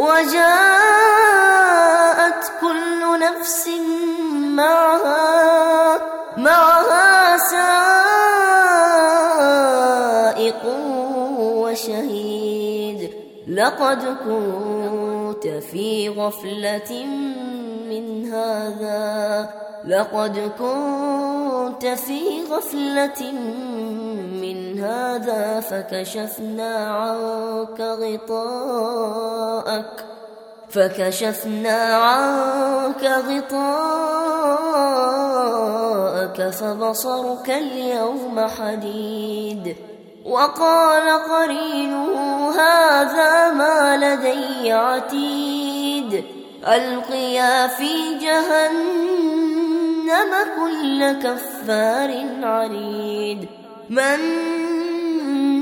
وجاءت كل نفس معها معها سائق وشهيد. لقد كنت في غفلة من هذا لقد كنت في غفلة هذا فكشفنا عنك غطاءك فكشفنا عنك غطاءك فبصرك اليوم حديد. وقال قرينه هذا ما لدي عتيد. ألقيا في جهنم كل كفار عنيد.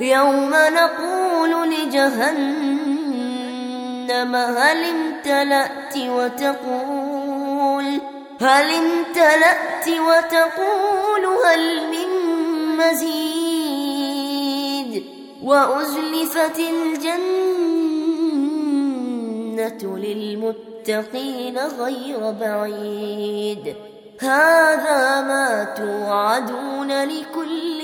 يوم نقول لجهنم هل امتلأت وتقول؟ هل امتلأت وتقول هل من مزيد؟ وأزلفت الجنة للمتقين غير بعيد. هذا ما توعدون لكل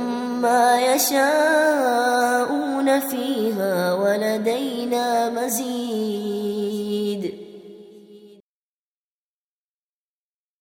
ما يشاءون فيها ولدينا مزيد.